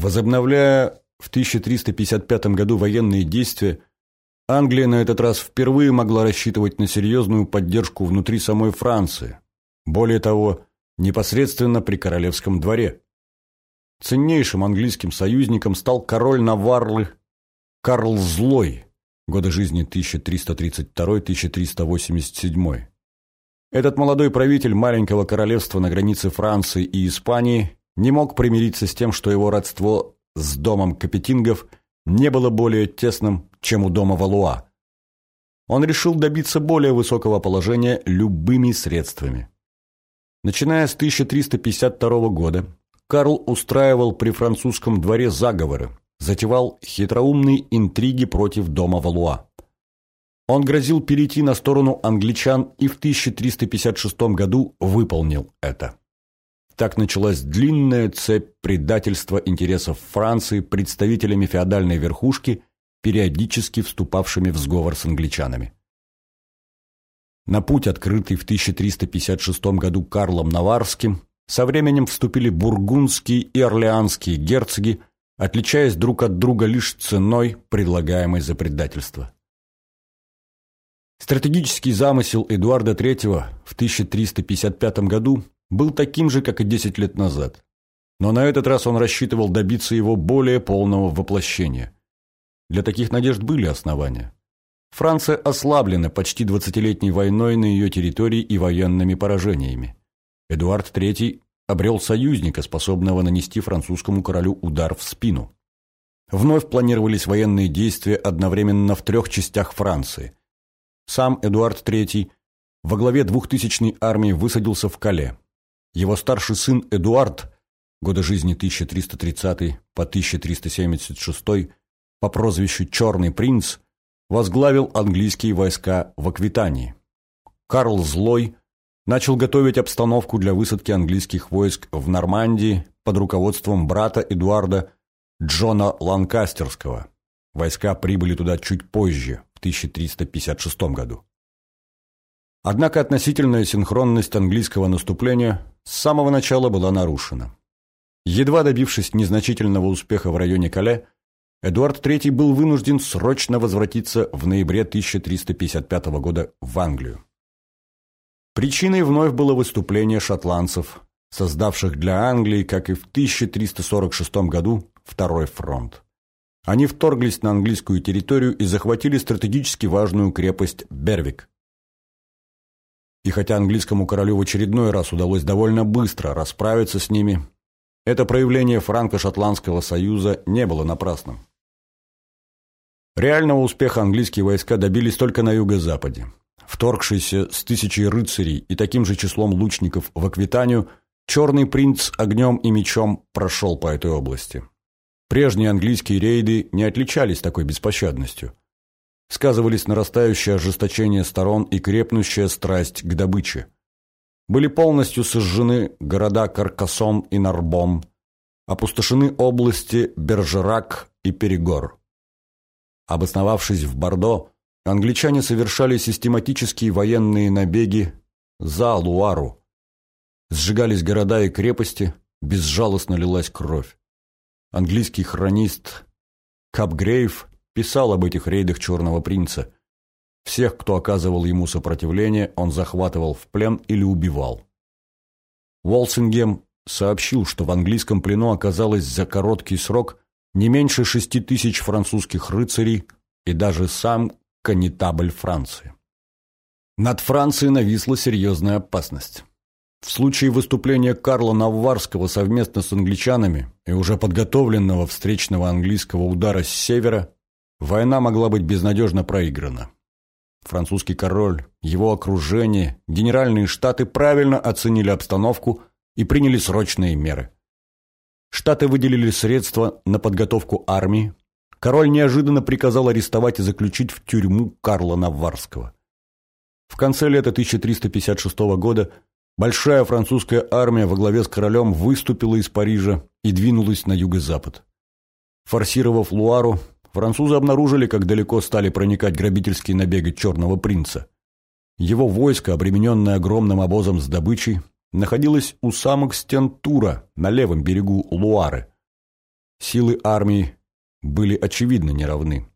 Возобновляя в 1355 году военные действия, Англия на этот раз впервые могла рассчитывать на серьезную поддержку внутри самой Франции. Более того, непосредственно при королевском дворе. Ценнейшим английским союзником стал король Наварлы Карл Злой, годы жизни 1332-1387. Этот молодой правитель маленького королевства на границе Франции и Испании не мог примириться с тем, что его родство с домом Капетингов не было более тесным, чем у дома Валуа. Он решил добиться более высокого положения любыми средствами. Начиная с 1352 года, Карл устраивал при французском дворе заговоры, затевал хитроумные интриги против дома Валуа. Он грозил перейти на сторону англичан и в 1356 году выполнил это. Так началась длинная цепь предательства интересов Франции представителями феодальной верхушки, периодически вступавшими в сговор с англичанами. На путь, открытый в 1356 году Карлом Наварским, со временем вступили бургундские и орлеанские герцоги, отличаясь друг от друга лишь ценой, предлагаемой за предательство. Стратегический замысел Эдуарда III в 1355 году был таким же, как и 10 лет назад. Но на этот раз он рассчитывал добиться его более полного воплощения. Для таких надежд были основания. Франция ослаблена почти двадцатилетней войной на ее территории и военными поражениями. Эдуард III обрел союзника, способного нанести французскому королю удар в спину. Вновь планировались военные действия одновременно в трех частях Франции – сам Эдуард III во главе двухтысячной армии высадился в Кале. Его старший сын Эдуард, годы жизни 1330 по 1376, по прозвищу «Черный принц», возглавил английские войска в Аквитании. Карл Злой начал готовить обстановку для высадки английских войск в Нормандии под руководством брата Эдуарда Джона Ланкастерского. Войска прибыли туда чуть позже, 1356 году. Однако относительная синхронность английского наступления с самого начала была нарушена. Едва добившись незначительного успеха в районе Кале, Эдуард III был вынужден срочно возвратиться в ноябре 1355 года в Англию. Причиной вновь было выступление шотландцев, создавших для Англии, как и в 1346 году, второй фронт. Они вторглись на английскую территорию и захватили стратегически важную крепость Бервик. И хотя английскому королю в очередной раз удалось довольно быстро расправиться с ними, это проявление франко-шотландского союза не было напрасным. Реального успеха английские войска добились только на юго-западе. Вторгшийся с тысячей рыцарей и таким же числом лучников в Аквитанию, Черный принц огнем и мечом прошел по этой области. Прежние английские рейды не отличались такой беспощадностью. Сказывались нарастающее ожесточение сторон и крепнущая страсть к добыче. Были полностью сожжены города Каркасон и Нарбом, опустошены области Бержерак и Перегор. Обосновавшись в Бордо, англичане совершали систематические военные набеги за Луару. Сжигались города и крепости, безжалостно лилась кровь. Английский хронист Капгрейв писал об этих рейдах Черного принца. Всех, кто оказывал ему сопротивление, он захватывал в плен или убивал. Уолсингем сообщил, что в английском плену оказалось за короткий срок не меньше шести тысяч французских рыцарей и даже сам канитабль Франции. Над Францией нависла серьезная опасность. В случае выступления Карла Навварского совместно с англичанами и уже подготовленного встречного английского удара с севера, война могла быть безнадежно проиграна. Французский король, его окружение, генеральные штаты правильно оценили обстановку и приняли срочные меры. Штаты выделили средства на подготовку армии. Король неожиданно приказал арестовать и заключить в тюрьму Карла Навварского. В конце лета 1356 года Большая французская армия во главе с королем выступила из Парижа и двинулась на юго-запад. Форсировав Луару, французы обнаружили, как далеко стали проникать грабительские набеги Черного принца. Его войско, обремененное огромным обозом с добычей, находилось у самых стен Тура, на левом берегу Луары. силы армии были очевидно неравны.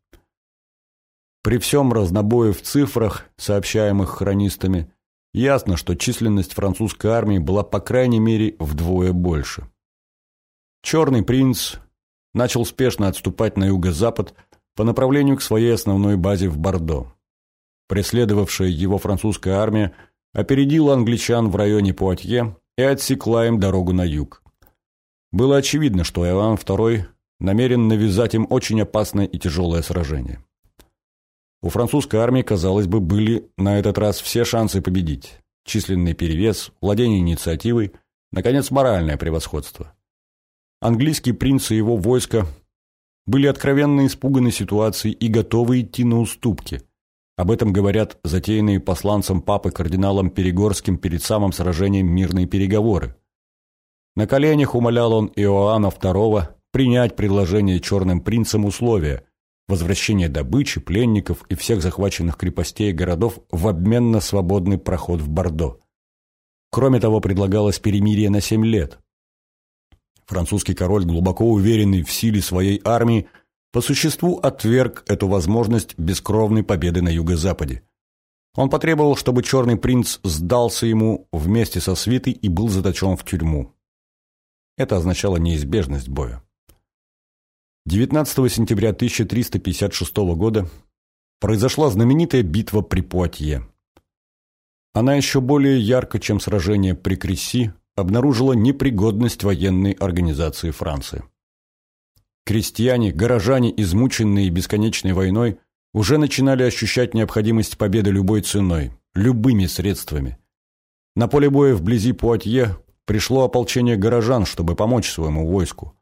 При всем разнобое в цифрах, сообщаемых хронистами, ясно, что численность французской армии была по крайней мере вдвое больше. Черный принц начал спешно отступать на юго-запад по направлению к своей основной базе в Бордо. Преследовавшая его французская армия опередила англичан в районе Пуатье и отсекла им дорогу на юг. Было очевидно, что Иоанн II намерен навязать им очень опасное и тяжелое сражение. У французской армии, казалось бы, были на этот раз все шансы победить. Численный перевес, владение инициативой, наконец, моральное превосходство. Английский принц и его войско были откровенно испуганы ситуацией и готовы идти на уступки. Об этом говорят затеянные посланцем папы кардиналом Перегорским перед самым сражением мирные переговоры. На коленях умолял он Иоанна II принять предложение черным принцам условия – возвращение добычи, пленников и всех захваченных крепостей и городов в обмен на свободный проход в Бордо. Кроме того, предлагалось перемирие на семь лет. Французский король, глубоко уверенный в силе своей армии, по существу отверг эту возможность бескровной победы на юго-западе. Он потребовал, чтобы черный принц сдался ему вместе со свитой и был заточен в тюрьму. Это означало неизбежность боя. 19 сентября 1356 года произошла знаменитая битва при Пуатье. Она еще более ярко, чем сражение при Кресси, обнаружила непригодность военной организации Франции. Крестьяне, горожане, измученные бесконечной войной, уже начинали ощущать необходимость победы любой ценой, любыми средствами. На поле боя вблизи Пуатье пришло ополчение горожан, чтобы помочь своему войску.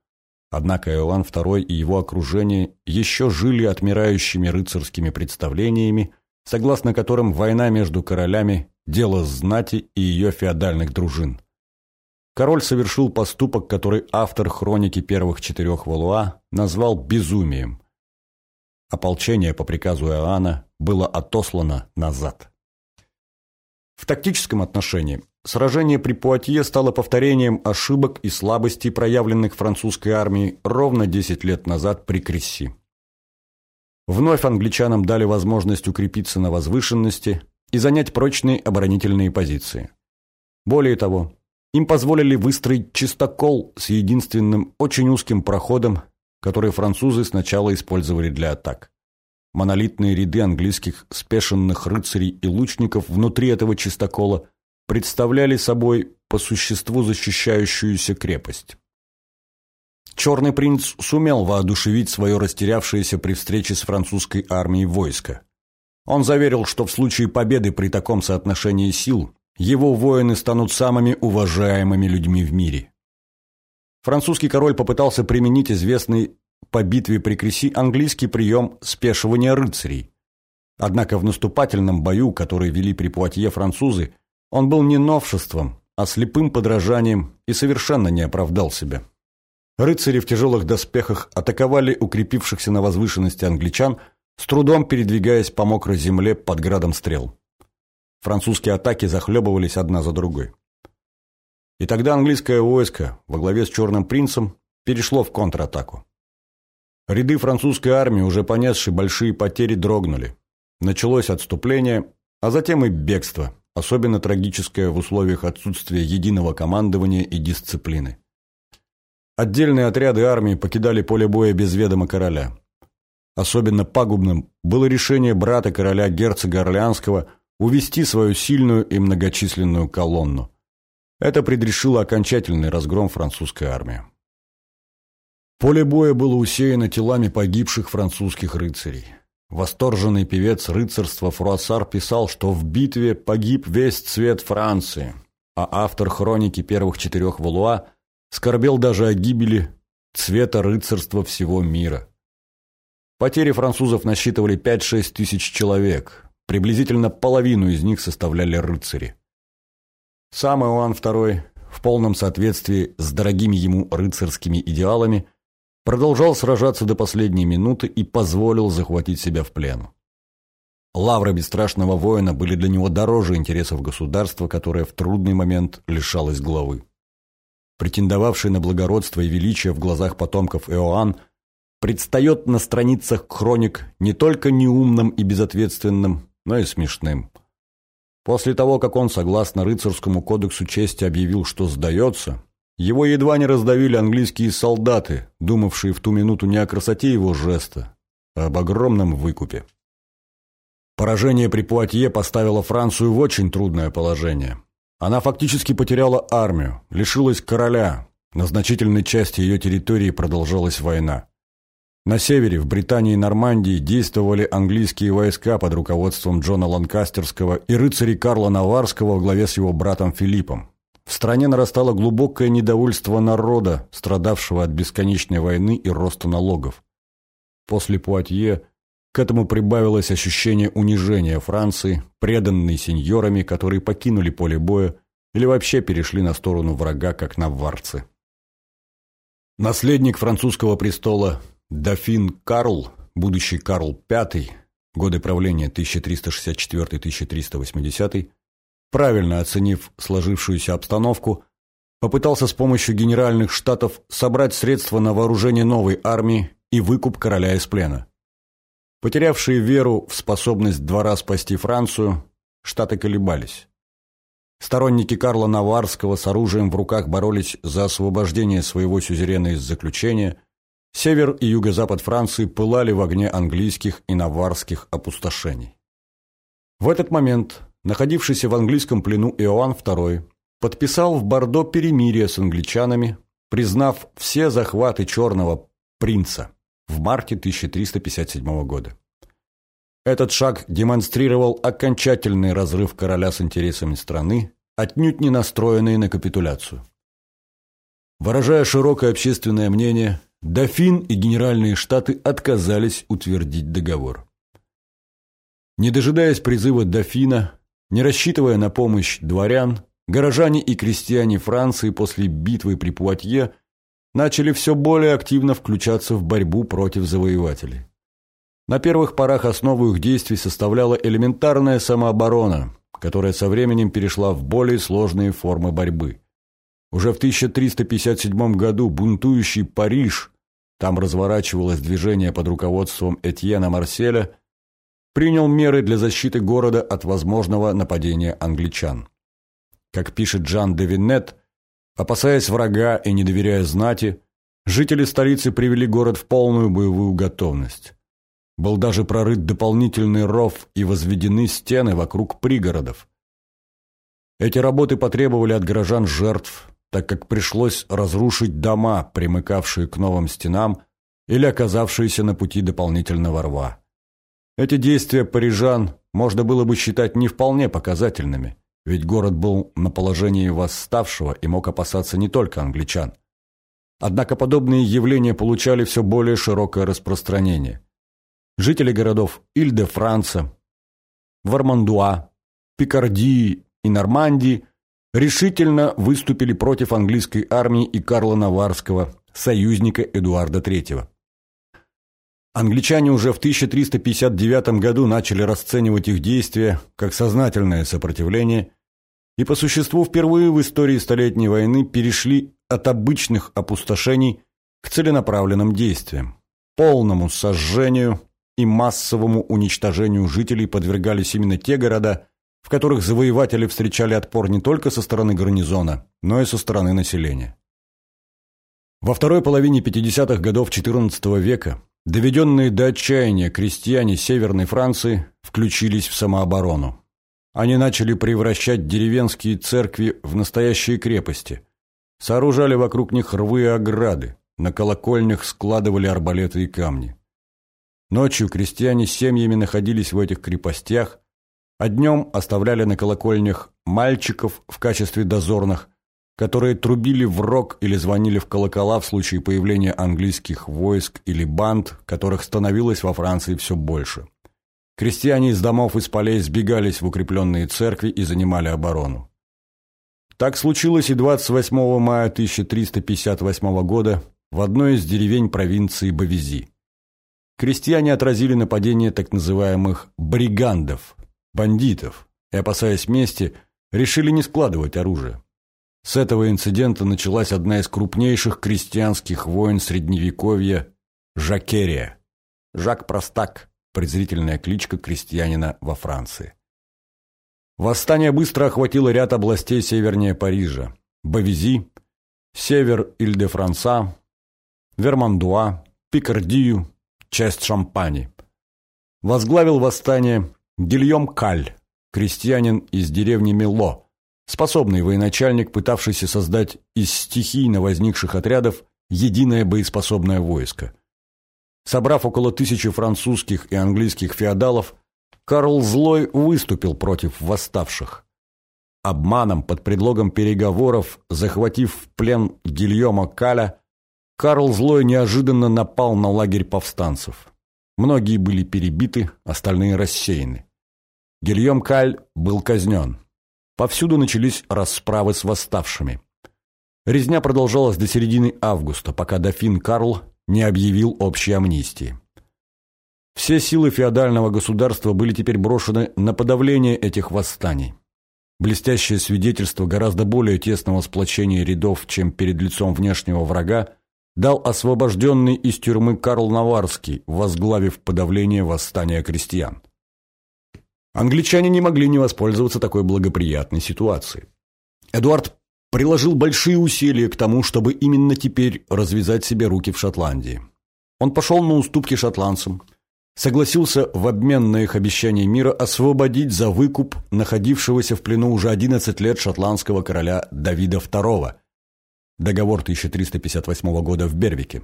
Однако Иоанн II и его окружение еще жили отмирающими рыцарскими представлениями, согласно которым война между королями – дело знати и ее феодальных дружин. Король совершил поступок, который автор хроники первых четырех Валуа назвал безумием. Ополчение по приказу Иоанна было отослано назад. В тактическом отношении Сражение при Пуатье стало повторением ошибок и слабостей, проявленных французской армией ровно 10 лет назад при Кресси. Вновь англичанам дали возможность укрепиться на возвышенности и занять прочные оборонительные позиции. Более того, им позволили выстроить чистокол с единственным очень узким проходом, который французы сначала использовали для атак. Монолитные ряды английских спешенных рыцарей и лучников внутри этого чистокола представляли собой по существу защищающуюся крепость. Черный принц сумел воодушевить свое растерявшееся при встрече с французской армией войско. Он заверил, что в случае победы при таком соотношении сил его воины станут самыми уважаемыми людьми в мире. Французский король попытался применить известный по битве при Креси английский прием спешивания рыцарей. Однако в наступательном бою, который вели при Пуатье французы, он был не новшеством, а слепым подражанием и совершенно не оправдал себя. Рыцари в тяжелых доспехах атаковали укрепившихся на возвышенности англичан, с трудом передвигаясь по мокрой земле под градом стрел. Французские атаки захлебывались одна за другой. И тогда английское войско во главе с Черным принцем перешло в контратаку. Ряды французской армии, уже понесшие большие потери, дрогнули. Началось отступление, а затем и бегство, особенно трагическое в условиях отсутствия единого командования и дисциплины. Отдельные отряды армии покидали поле боя без ведома короля. Особенно пагубным было решение брата короля герцога Орлеанского увести свою сильную и многочисленную колонну. Это предрешило окончательный разгром французской армии. Поле боя было усеяно телами погибших французских рыцарей. Восторженный певец рыцарства Фруассар писал, что в битве погиб весь цвет Франции, а автор хроники первых четырех Валуа скорбел даже о гибели цвета рыцарства всего мира. Потери французов насчитывали 5-6 тысяч человек, приблизительно половину из них составляли рыцари. Сам Иоанн II в полном соответствии с дорогими ему рыцарскими идеалами продолжал сражаться до последней минуты и позволил захватить себя в плен. Лавры бесстрашного воина были для него дороже интересов государства, которое в трудный момент лишалось главы. претендовавший на благородство и величие в глазах потомков Иоанн, предстает на страницах хроник не только неумным и безответственным, но и смешным. После того, как он, согласно рыцарскому кодексу чести, объявил, что сдается, его едва не раздавили английские солдаты, думавшие в ту минуту не о красоте его жеста, а об огромном выкупе. Поражение при Пуатье поставило Францию в очень трудное положение. Она фактически потеряла армию, лишилась короля, на значительной части ее территории продолжалась война. На севере, в Британии и Нормандии, действовали английские войска под руководством Джона Ланкастерского и рыцарей Карла Наварского во главе с его братом Филиппом. В стране нарастало глубокое недовольство народа, страдавшего от бесконечной войны и роста налогов. После Пуатье к этому прибавилось ощущение унижения Франции, преданной сеньорами, которые покинули поле боя или вообще перешли на сторону врага, как наварцы. Наследник французского престола Дофин Карл, будущий Карл V, годы правления 1364-1380, правильно оценив сложившуюся обстановку, попытался с помощью генеральных штатов собрать средства на вооружение новой армии и выкуп короля из плена. Потерявшие веру в способность двора спасти Францию, штаты колебались. Сторонники Карла Наварского с оружием в руках боролись за освобождение своего сюзерена из заключения – Север и юго-запад Франции пылали в огне английских и наварских опустошений. В этот момент, находившийся в английском плену Иоанн II, подписал в Бордо перемирие с англичанами, признав все захваты Черного принца в марте 1357 года. Этот шаг демонстрировал окончательный разрыв короля с интересами страны, отнюдь не настроенные на капитуляцию. Выражая широкое общественное мнение, Дофин и Генеральные Штаты отказались утвердить договор. Не дожидаясь призыва Дофина, не рассчитывая на помощь дворян, горожане и крестьяне Франции после битвы при Пуатье начали все более активно включаться в борьбу против завоевателей. На первых порах основу их действий составляла элементарная самооборона, которая со временем перешла в более сложные формы борьбы. Уже в 1357 году бунтующий Париж там разворачивалось движение под руководством Этьена Марселя, принял меры для защиты города от возможного нападения англичан. Как пишет Жан де Виннет, опасаясь врага и не доверяя знати, жители столицы привели город в полную боевую готовность. Был даже прорыт дополнительный ров и возведены стены вокруг пригородов. Эти работы потребовали от горожан жертв, так как пришлось разрушить дома, примыкавшие к новым стенам или оказавшиеся на пути дополнительного рва. Эти действия парижан можно было бы считать не вполне показательными, ведь город был на положении восставшего и мог опасаться не только англичан. Однако подобные явления получали все более широкое распространение. Жители городов Иль-де-Франца, Вармандуа, Пикардии и Нормандии – решительно выступили против английской армии и Карла Наварского, союзника Эдуарда III. Англичане уже в 1359 году начали расценивать их действия как сознательное сопротивление и по существу впервые в истории Столетней войны перешли от обычных опустошений к целенаправленным действиям. Полному сожжению и массовому уничтожению жителей подвергались именно те города, в которых завоеватели встречали отпор не только со стороны гарнизона, но и со стороны населения. Во второй половине 50-х годов XIV века доведенные до отчаяния крестьяне Северной Франции включились в самооборону. Они начали превращать деревенские церкви в настоящие крепости, сооружали вокруг них рвы и ограды, на колокольнях складывали арбалеты и камни. Ночью крестьяне с семьями находились в этих крепостях, а днем оставляли на колокольнях мальчиков в качестве дозорных, которые трубили в рог или звонили в колокола в случае появления английских войск или банд, которых становилось во Франции все больше. Крестьяне из домов и с полей сбегались в укрепленные церкви и занимали оборону. Так случилось и 28 мая 1358 года в одной из деревень провинции Бавизи. Крестьяне отразили нападение так называемых «бригандов», бандитов и, опасаясь мести, решили не складывать оружие. С этого инцидента началась одна из крупнейших крестьянских войн Средневековья – Жакерия. Жак Простак – презрительная кличка крестьянина во Франции. Восстание быстро охватило ряд областей севернее Парижа – Бавизи, север Иль-де-Франса, Вермандуа, Пикардию, часть Шампани. Возглавил восстание Гильем Каль, крестьянин из деревни Мело, способный военачальник, пытавшийся создать из стихийно возникших отрядов единое боеспособное войско. Собрав около тысячи французских и английских феодалов, Карл Злой выступил против восставших. Обманом под предлогом переговоров, захватив в плен Гильома Каля, Карл Злой неожиданно напал на лагерь повстанцев. Многие были перебиты, остальные рассеяны. Гильем Каль был казнен. Повсюду начались расправы с восставшими. Резня продолжалась до середины августа, пока дофин Карл не объявил общей амнистии. Все силы феодального государства были теперь брошены на подавление этих восстаний. Блестящее свидетельство гораздо более тесного сплочения рядов, чем перед лицом внешнего врага, дал освобожденный из тюрьмы Карл Наварский, возглавив подавление восстания крестьян. Англичане не могли не воспользоваться такой благоприятной ситуацией. Эдуард приложил большие усилия к тому, чтобы именно теперь развязать себе руки в Шотландии. Он пошел на уступки шотландцам, согласился в обмен на их обещание мира освободить за выкуп находившегося в плену уже 11 лет шотландского короля Давида II. Договор 1358 года в Бервике.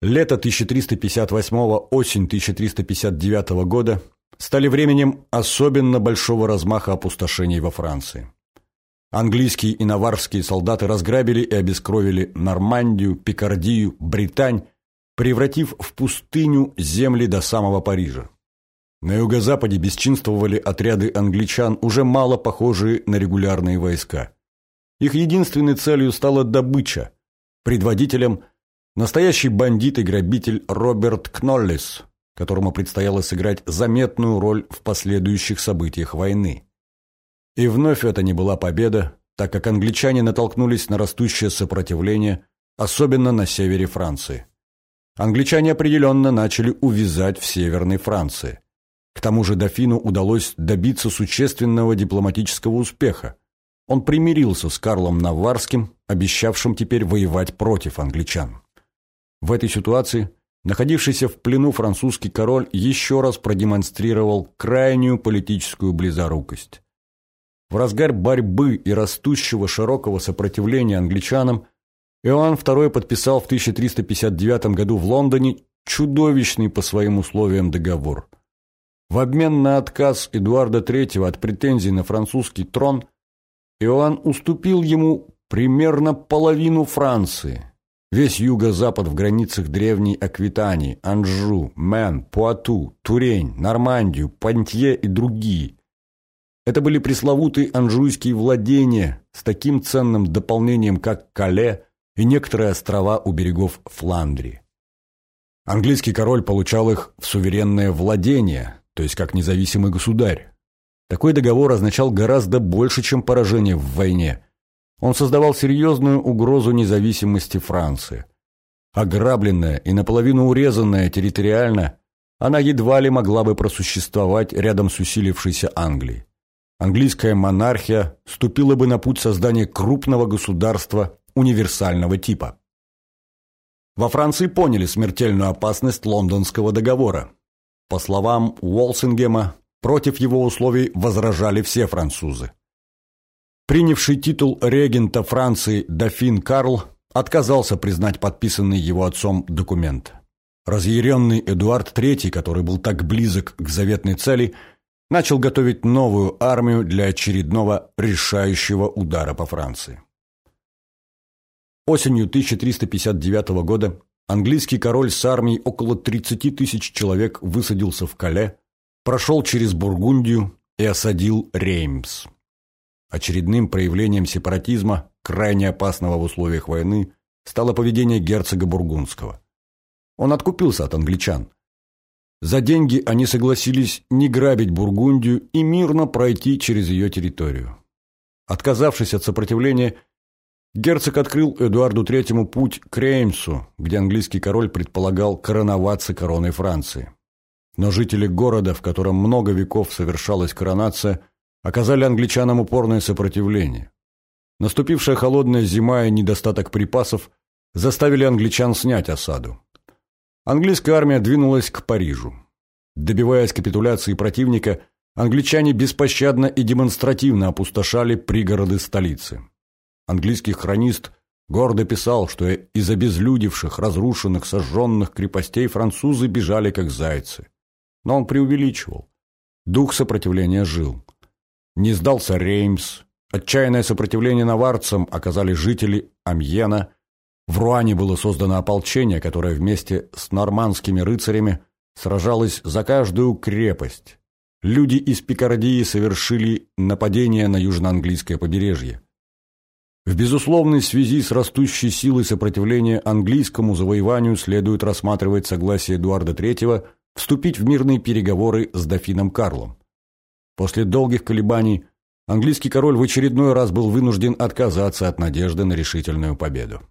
Лето 1358, осень 1359 года стали временем особенно большого размаха опустошений во Франции. Английские и наварские солдаты разграбили и обескровили Нормандию, Пикардию, Британь, превратив в пустыню земли до самого Парижа. На юго-западе бесчинствовали отряды англичан, уже мало похожие на регулярные войска. Их единственной целью стала добыча. Предводителем – настоящий бандит и грабитель Роберт Кноллис, которому предстояло сыграть заметную роль в последующих событиях войны. И вновь это не была победа, так как англичане натолкнулись на растущее сопротивление, особенно на севере Франции. Англичане определенно начали увязать в Северной Франции. К тому же дофину удалось добиться существенного дипломатического успеха. Он примирился с Карлом Наварским, обещавшим теперь воевать против англичан. В этой ситуации – Находившийся в плену французский король еще раз продемонстрировал крайнюю политическую близорукость. В разгар борьбы и растущего широкого сопротивления англичанам Иоанн II подписал в 1359 году в Лондоне чудовищный по своим условиям договор. В обмен на отказ Эдуарда III от претензий на французский трон Иоанн уступил ему примерно половину Франции – Весь юго-запад в границах древней Аквитании, Анжу, Мен, Пуату, Турень, Нормандию, Пантье и другие. Это были пресловутые анжуйские владения с таким ценным дополнением, как Кале и некоторые острова у берегов Фландрии. Английский король получал их в суверенное владение, то есть как независимый государь. Такой договор означал гораздо больше, чем поражение в войне – он создавал серьезную угрозу независимости Франции. Ограбленная и наполовину урезанная территориально, она едва ли могла бы просуществовать рядом с усилившейся Англией. Английская монархия ступила бы на путь создания крупного государства универсального типа. Во Франции поняли смертельную опасность лондонского договора. По словам Уолсингема, против его условий возражали все французы. Принявший титул регента Франции дофин Карл отказался признать подписанный его отцом документ. Разъяренный Эдуард III, который был так близок к заветной цели, начал готовить новую армию для очередного решающего удара по Франции. Осенью 1359 года английский король с армией около 30 тысяч человек высадился в Кале, прошел через Бургундию и осадил Реймс. Очередным проявлением сепаратизма, крайне опасного в условиях войны, стало поведение герцога Бургундского. Он откупился от англичан. За деньги они согласились не грабить Бургундию и мирно пройти через ее территорию. Отказавшись от сопротивления, Герцог открыл Эдуарду III путь к Реймсу, где английский король предполагал короноваться короной Франции. Но жители города, в котором много веков совершалась коронация, оказали англичанам упорное сопротивление. Наступившая холодная зима и недостаток припасов заставили англичан снять осаду. Английская армия двинулась к Парижу. Добиваясь капитуляции противника, англичане беспощадно и демонстративно опустошали пригороды столицы. Английский хронист гордо писал, что из обезлюдевших, разрушенных, сожженных крепостей французы бежали как зайцы. Но он преувеличивал. Дух сопротивления жил. Не сдался Реймс. Отчаянное сопротивление наварцам оказали жители Амьена. В Руане было создано ополчение, которое вместе с нормандскими рыцарями сражалось за каждую крепость. Люди из Пикардии совершили нападение на южноанглийское побережье. В безусловной связи с растущей силой сопротивления английскому завоеванию следует рассматривать согласие Эдуарда III вступить в мирные переговоры с дофином Карлом. После долгих колебаний английский король в очередной раз был вынужден отказаться от надежды на решительную победу.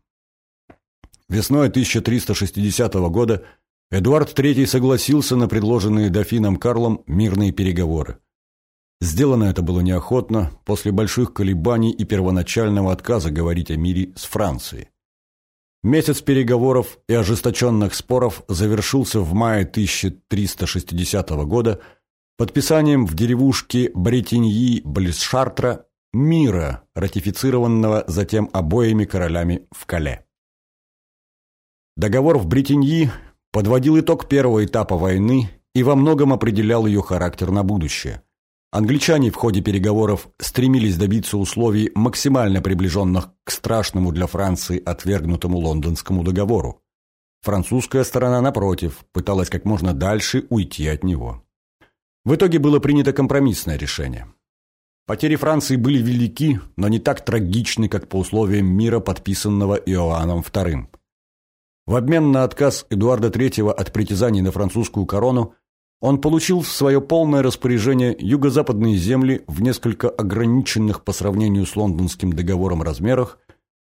Весной 1360 года Эдуард III согласился на предложенные дофином Карлом мирные переговоры. Сделано это было неохотно, после больших колебаний и первоначального отказа говорить о мире с Францией. Месяц переговоров и ожесточенных споров завершился в мае 1360 года подписанием в деревушке Бретиньи близ Шартра мира, ратифицированного затем обоими королями в Кале. Договор в Бретиньи подводил итог первого этапа войны и во многом определял ее характер на будущее – Англичане в ходе переговоров стремились добиться условий, максимально приближенных к страшному для Франции отвергнутому лондонскому договору. Французская сторона, напротив, пыталась как можно дальше уйти от него. В итоге было принято компромиссное решение. Потери Франции были велики, но не так трагичны, как по условиям мира, подписанного Иоанном II. В обмен на отказ Эдуарда III от притязаний на французскую корону он получил в свое полное распоряжение юго-западные земли в несколько ограниченных по сравнению с лондонским договором размерах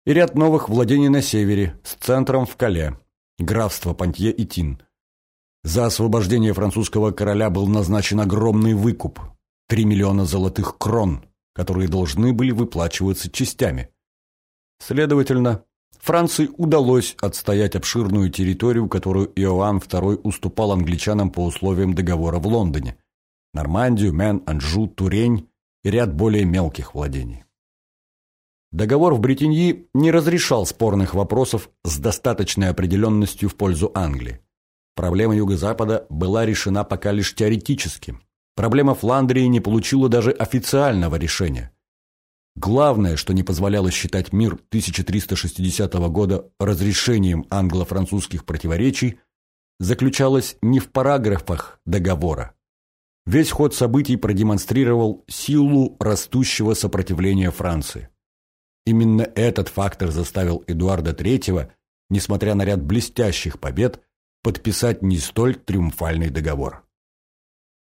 и ряд новых владений на севере с центром в Кале, графство Пантье и Тин. За освобождение французского короля был назначен огромный выкуп – 3 миллиона золотых крон, которые должны были выплачиваться частями. Следовательно, Франции удалось отстоять обширную территорию, которую Иоанн II уступал англичанам по условиям договора в Лондоне – Нормандию, Мен, Анжу, Турень и ряд более мелких владений. Договор в Бретеньи не разрешал спорных вопросов с достаточной определенностью в пользу Англии. Проблема Юго-Запада была решена пока лишь теоретически. Проблема Фландрии не получила даже официального решения – Главное, что не позволяло считать мир 1360 года разрешением англо-французских противоречий, заключалось не в параграфах договора. Весь ход событий продемонстрировал силу растущего сопротивления Франции. Именно этот фактор заставил Эдуарда III, несмотря на ряд блестящих побед, подписать не столь триумфальный договор.